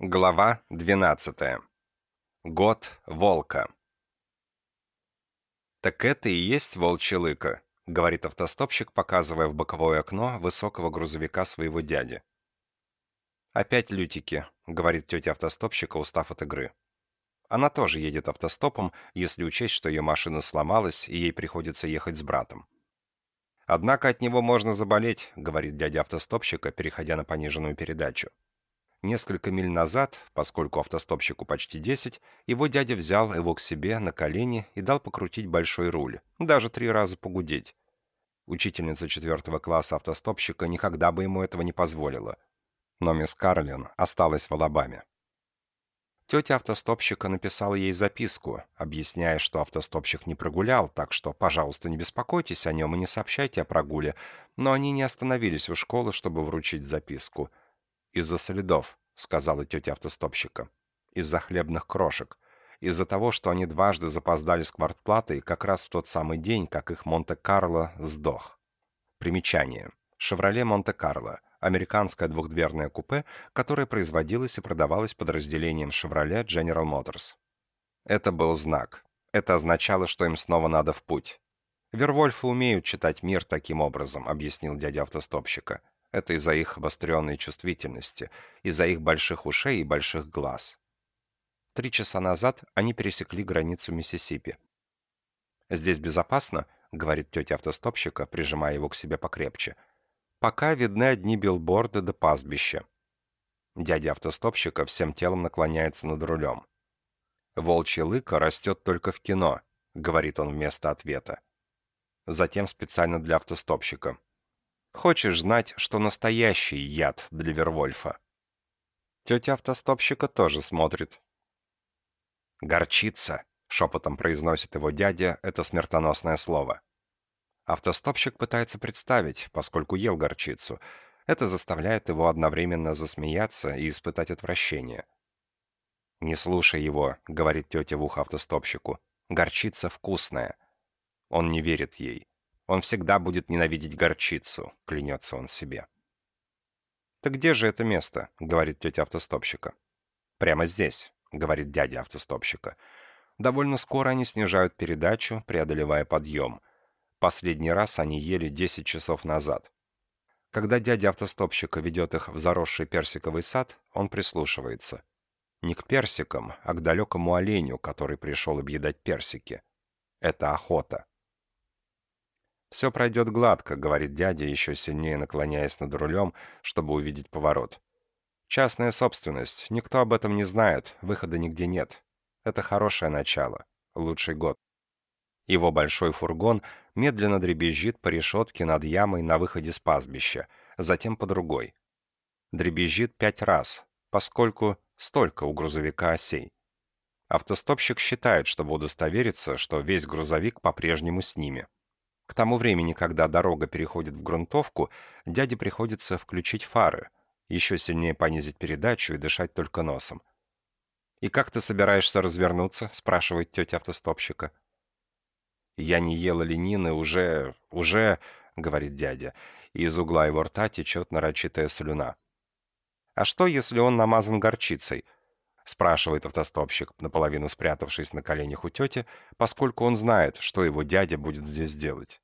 Глава 12. Год волка. «Так это и есть волчья лыка», — говорит автостопщик, показывая в боковое окно высокого грузовика своего дяди. «Опять лютики», — говорит тетя автостопщика, устав от игры. Она тоже едет автостопом, если учесть, что ее машина сломалась, и ей приходится ехать с братом. «Однако от него можно заболеть», — говорит дядя автостопщика, переходя на пониженную передачу. Несколько миль назад, поскольку автостопщику почти 10, его дядя взял его к себе на колени и дал покрутить большой руль, даже три раза погудеть. Учительница четвертого класса автостопщика никогда бы ему этого не позволила. Но мисс Карлин осталась в Алабаме. Тетя автостопщика написала ей записку, объясняя, что автостопщик не прогулял, так что, пожалуйста, не беспокойтесь о нем и не сообщайте о прогуле, но они не остановились у школы, чтобы вручить записку — «Из-за следов», — сказала тетя автостопщика. «Из-за хлебных крошек. Из-за того, что они дважды запоздали с квартплатой как раз в тот самый день, как их Монте-Карло сдох». Примечание. «Шевроле Монте-Карло» — американское двухдверное купе, которое производилось и продавалось подразделением «Шевроле General Motors». Это был знак. Это означало, что им снова надо в путь. «Вервольфы умеют читать мир таким образом», — объяснил дядя автостопщика. Это из-за их обостренной чувствительности, из-за их больших ушей и больших глаз. Три часа назад они пересекли границу Миссисипи. «Здесь безопасно», — говорит тетя автостопщика, прижимая его к себе покрепче. «Пока видны одни билборды до пастбища». Дядя автостопщика всем телом наклоняется над рулем. «Волчья лыка растет только в кино», — говорит он вместо ответа. Затем специально для автостопщика. Хочешь знать, что настоящий яд для Вервольфа?» Тетя автостопщика тоже смотрит. «Горчица», — шепотом произносит его дядя, это смертоносное слово. Автостопщик пытается представить, поскольку ел горчицу. Это заставляет его одновременно засмеяться и испытать отвращение. «Не слушай его», — говорит тетя в ухо автостопщику. «Горчица вкусная». Он не верит ей. Он всегда будет ненавидеть горчицу, клянется он себе. «Так где же это место?» — говорит тетя автостопщика. «Прямо здесь», — говорит дядя автостопщика. Довольно скоро они снижают передачу, преодолевая подъем. Последний раз они ели 10 часов назад. Когда дядя автостопщика ведет их в заросший персиковый сад, он прислушивается. Не к персикам, а к далекому оленю, который пришел объедать персики. Это охота. «Все пройдет гладко», — говорит дядя, еще сильнее наклоняясь над рулем, чтобы увидеть поворот. «Частная собственность. Никто об этом не знает. Выхода нигде нет. Это хорошее начало. Лучший год». Его большой фургон медленно дребезжит по решетке над ямой на выходе с пастбища, затем по другой. Дребезжит пять раз, поскольку столько у грузовика осей. Автостопщик считает, чтобы удостовериться, что весь грузовик по-прежнему с ними. К тому времени, когда дорога переходит в грунтовку, дяде приходится включить фары, еще сильнее понизить передачу и дышать только носом. «И как ты собираешься развернуться?» — спрашивает тетя автостопщика. «Я не ел оленины уже... уже...» — говорит дядя, и из угла его рта течет нарочитая слюна. «А что, если он намазан горчицей?» — спрашивает автостопщик, наполовину спрятавшись на коленях у тети, поскольку он знает, что его дядя будет здесь делать.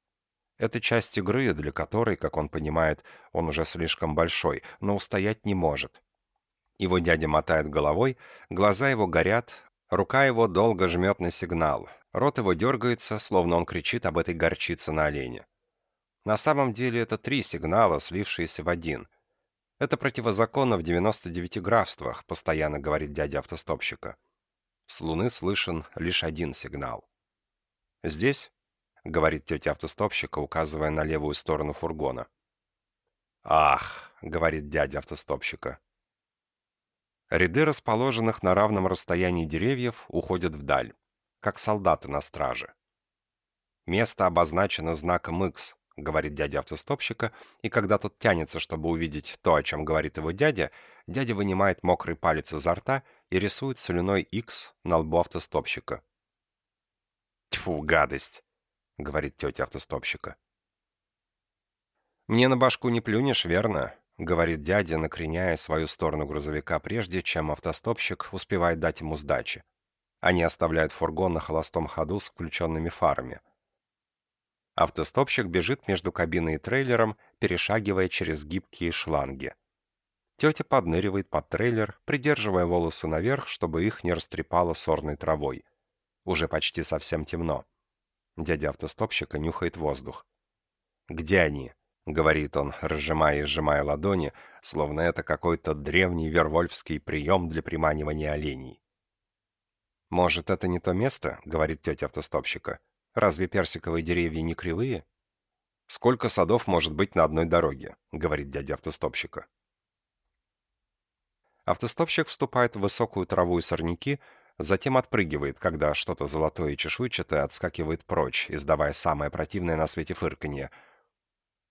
Это часть игры, для которой, как он понимает, он уже слишком большой, но устоять не может. Его дядя мотает головой, глаза его горят, рука его долго жмет на сигнал, рот его дергается, словно он кричит об этой горчице на олене. На самом деле это три сигнала, слившиеся в один. Это противозаконно в 99 графствах, постоянно говорит дядя автостопщика. С Луны слышен лишь один сигнал. Здесь, говорит тетя автостопщика, указывая на левую сторону фургона. «Ах!» — говорит дядя автостопщика. Ряды расположенных на равном расстоянии деревьев уходят вдаль, как солдаты на страже. Место обозначено знаком X, — говорит дядя автостопщика, и когда тот тянется, чтобы увидеть то, о чем говорит его дядя, дядя вынимает мокрый палец изо рта и рисует соляной X на лбу автостопщика. «Тьфу, гадость!» — говорит тетя автостопщика. «Мне на башку не плюнешь, верно?» — говорит дядя, накреняя свою сторону грузовика, прежде чем автостопщик успевает дать ему сдачи. Они оставляют фургон на холостом ходу с включенными фарами. Автостопщик бежит между кабиной и трейлером, перешагивая через гибкие шланги. Тетя подныривает под трейлер, придерживая волосы наверх, чтобы их не растрепало сорной травой. Уже почти совсем темно. Дядя автостопщика нюхает воздух. «Где они?» — говорит он, разжимая и сжимая ладони, словно это какой-то древний вервольфский прием для приманивания оленей. «Может, это не то место?» — говорит тетя автостопщика. «Разве персиковые деревья не кривые?» «Сколько садов может быть на одной дороге?» — говорит дядя автостопщика. Автостопщик вступает в высокую траву и сорняки, затем отпрыгивает, когда что-то золотое и чешуйчатое отскакивает прочь, издавая самое противное на свете фырканье.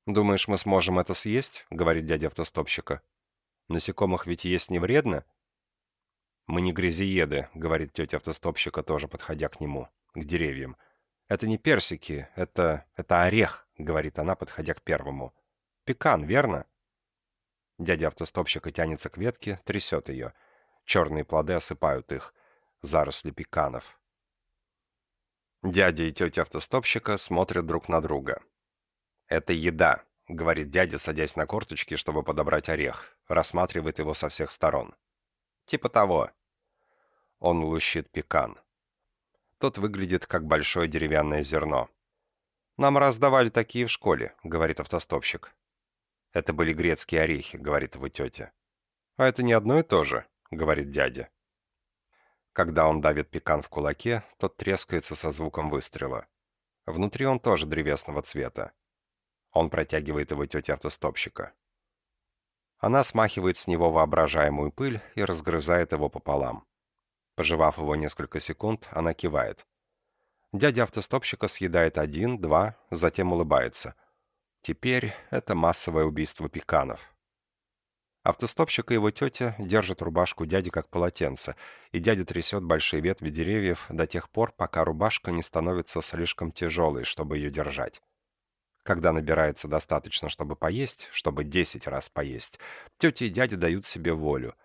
«Думаешь, мы сможем это съесть?» — говорит дядя автостопщика. «Насекомых ведь есть не вредно?» «Мы не грязиеды», — говорит тетя автостопщика, тоже подходя к нему, к деревьям. «Это не персики, это... это орех», — говорит она, подходя к первому. «Пекан, верно?» Дядя автостопщика тянется к ветке, трясет ее. Черные плоды осыпают их. Заросли пеканов. Дядя и тетя автостопщика смотрят друг на друга. «Это еда», — говорит дядя, садясь на корточки, чтобы подобрать орех. Рассматривает его со всех сторон. «Типа того». Он лущит пекан. Тот выглядит как большое деревянное зерно. «Нам раздавали такие в школе», — говорит автостопщик. «Это были грецкие орехи», — говорит его тетя. «А это не одно и то же», — говорит дядя. Когда он давит пекан в кулаке, тот трескается со звуком выстрела. Внутри он тоже древесного цвета. Он протягивает его тете автостопщика. Она смахивает с него воображаемую пыль и разгрызает его пополам. Пожевав его несколько секунд, она кивает. Дядя автостопщика съедает один, два, затем улыбается. Теперь это массовое убийство пеканов. Автостопщик и его тетя держат рубашку дяди как полотенце, и дядя трясет большие ветви деревьев до тех пор, пока рубашка не становится слишком тяжелой, чтобы ее держать. Когда набирается достаточно, чтобы поесть, чтобы 10 раз поесть, тетя и дядя дают себе волю.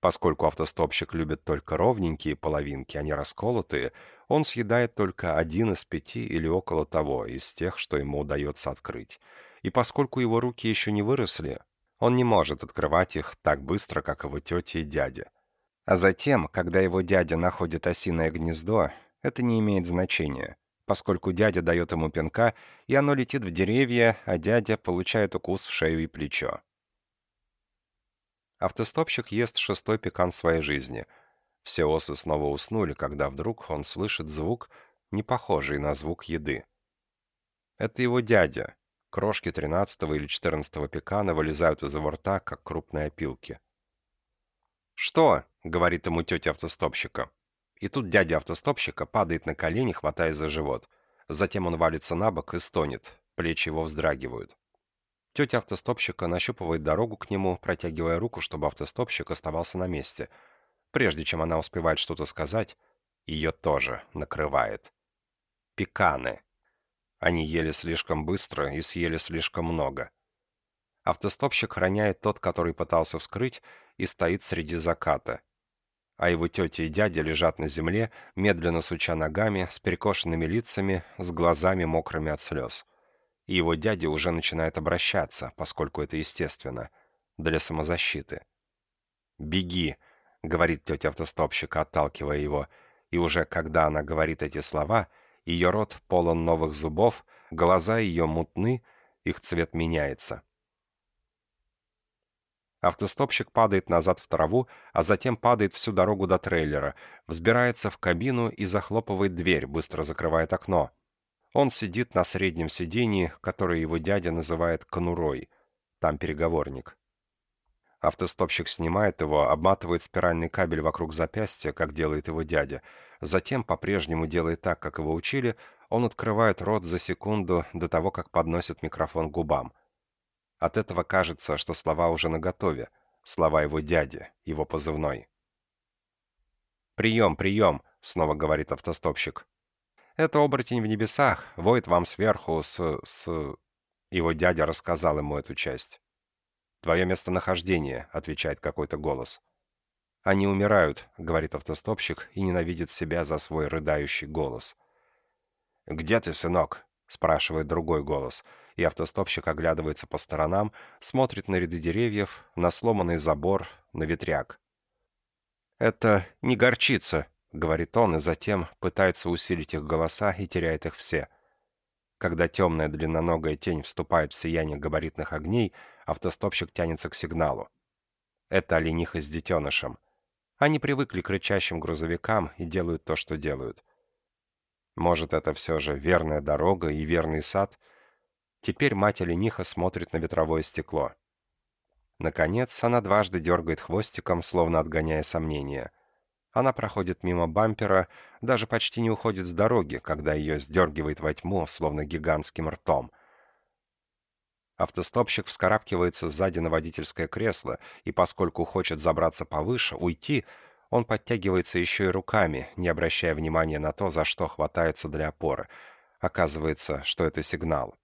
Поскольку автостопщик любит только ровненькие половинки, а не расколотые, он съедает только один из пяти или около того, из тех, что ему удается открыть. И поскольку его руки еще не выросли, он не может открывать их так быстро, как его тетя и дядя. А затем, когда его дядя находит осиное гнездо, это не имеет значения, поскольку дядя дает ему пинка, и оно летит в деревья, а дядя получает укус в шею и плечо. Автостопщик ест шестой пекан своей жизни. Все осы снова уснули, когда вдруг он слышит звук, не похожий на звук еды. Это его дядя. Крошки тринадцатого или четырнадцатого пекана вылезают из его рта, как крупные опилки. «Что?» — говорит ему тетя автостопщика. И тут дядя автостопщика падает на колени, хватая за живот. Затем он валится на бок и стонет. Плечи его вздрагивают. Тетя автостопщика нащупывает дорогу к нему, протягивая руку, чтобы автостопщик оставался на месте. Прежде чем она успевает что-то сказать, ее тоже накрывает. Пеканы. Они ели слишком быстро и съели слишком много. Автостопщик роняет тот, который пытался вскрыть, и стоит среди заката. А его тетя и дядя лежат на земле, медленно суча ногами, с перекошенными лицами, с глазами мокрыми от слез и его дядя уже начинает обращаться, поскольку это естественно, для самозащиты. «Беги», — говорит тетя автостопщика, отталкивая его, и уже когда она говорит эти слова, ее рот полон новых зубов, глаза ее мутны, их цвет меняется. Автостопщик падает назад в траву, а затем падает всю дорогу до трейлера, взбирается в кабину и захлопывает дверь, быстро закрывает окно. Он сидит на среднем сиденье, которое его дядя называет конурой. Там переговорник. Автостопщик снимает его, обматывает спиральный кабель вокруг запястья, как делает его дядя. Затем, по-прежнему делает так, как его учили, он открывает рот за секунду до того, как подносит микрофон к губам. От этого кажется, что слова уже наготове. Слова его дяди, его позывной. «Прием, прием!» — снова говорит автостопщик. Это оборотень в небесах, воет вам сверху с... с...» Его дядя рассказал ему эту часть. «Твое местонахождение», — отвечает какой-то голос. «Они умирают», — говорит автостопщик и ненавидит себя за свой рыдающий голос. «Где ты, сынок?» — спрашивает другой голос, и автостопщик оглядывается по сторонам, смотрит на ряды деревьев, на сломанный забор, на ветряк. «Это не горчица», — говорит он, и затем пытается усилить их голоса и теряет их все. Когда темная длинноногая тень вступает в сияние габаритных огней, автостопщик тянется к сигналу. Это олениха с детенышем. Они привыкли к рычащим грузовикам и делают то, что делают. Может, это все же верная дорога и верный сад? Теперь мать олениха смотрит на ветровое стекло. Наконец, она дважды дергает хвостиком, словно отгоняя сомнения. Она проходит мимо бампера, даже почти не уходит с дороги, когда ее сдергивает во тьму, словно гигантским ртом. Автостопщик вскарабкивается сзади на водительское кресло, и поскольку хочет забраться повыше, уйти, он подтягивается еще и руками, не обращая внимания на то, за что хватается для опоры. Оказывается, что это сигнал.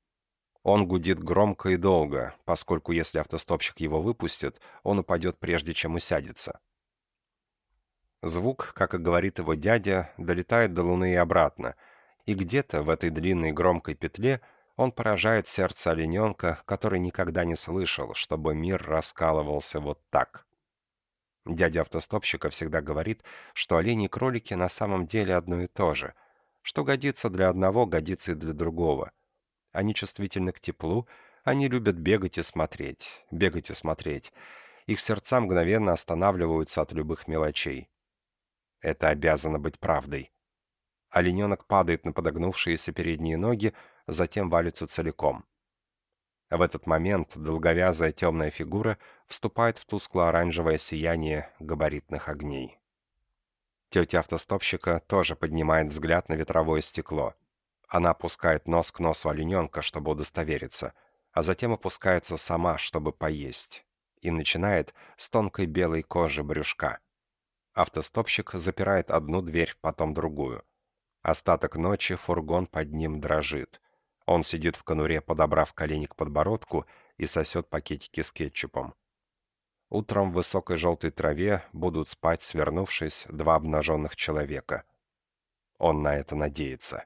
Он гудит громко и долго, поскольку если автостопщик его выпустит, он упадет прежде, чем усядется. Звук, как и говорит его дядя, долетает до Луны и обратно, и где-то в этой длинной громкой петле он поражает сердце олененка, который никогда не слышал, чтобы мир раскалывался вот так. Дядя автостопщика всегда говорит, что олени и кролики на самом деле одно и то же. Что годится для одного, годится и для другого — они чувствительны к теплу, они любят бегать и смотреть, бегать и смотреть. Их сердца мгновенно останавливаются от любых мелочей. Это обязано быть правдой. Олененок падает на подогнувшиеся передние ноги, затем валится целиком. В этот момент долговязая темная фигура вступает в тускло-оранжевое сияние габаритных огней. Тетя автостопщика тоже поднимает взгляд на ветровое стекло. Она опускает нос к носу олененка, чтобы удостовериться, а затем опускается сама, чтобы поесть. И начинает с тонкой белой кожи брюшка. Автостопщик запирает одну дверь, потом другую. Остаток ночи фургон под ним дрожит. Он сидит в конуре, подобрав колени к подбородку, и сосет пакетики с кетчупом. Утром в высокой желтой траве будут спать, свернувшись, два обнаженных человека. Он на это надеется.